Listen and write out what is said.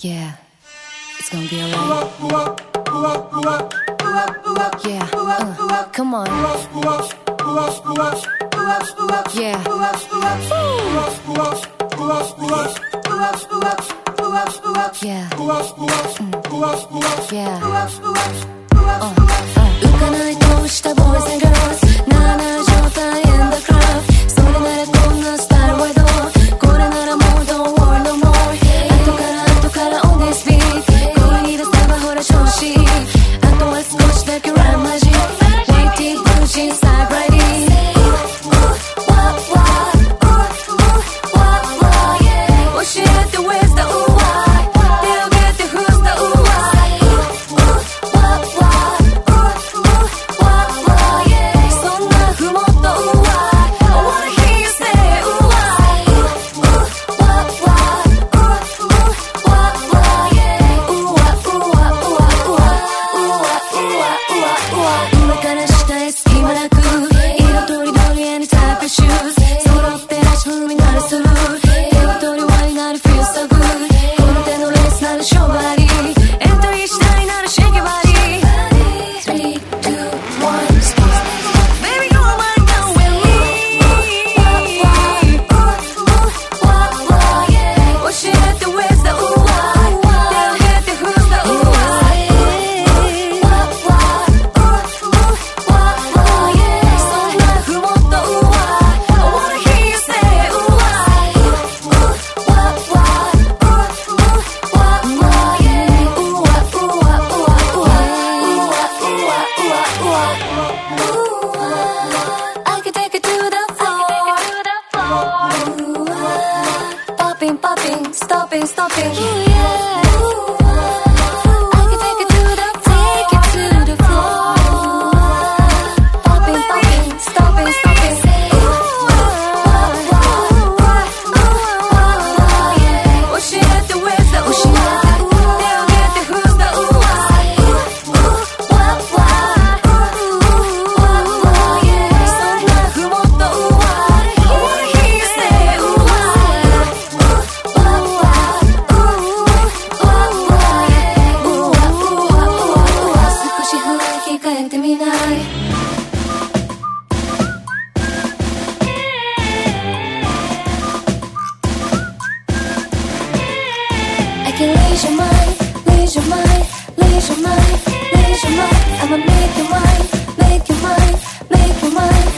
Yeah, it's gonna be alright. Yeah, uh, come on. Yeah. Yeah. Mm. Yeah. Uh, uh. 浮かないとした boys and girls なあなあ状 stopping, stopping. can your mind, your mind, your mind, your mind. I'ma make your mind, make your mind, make your mind.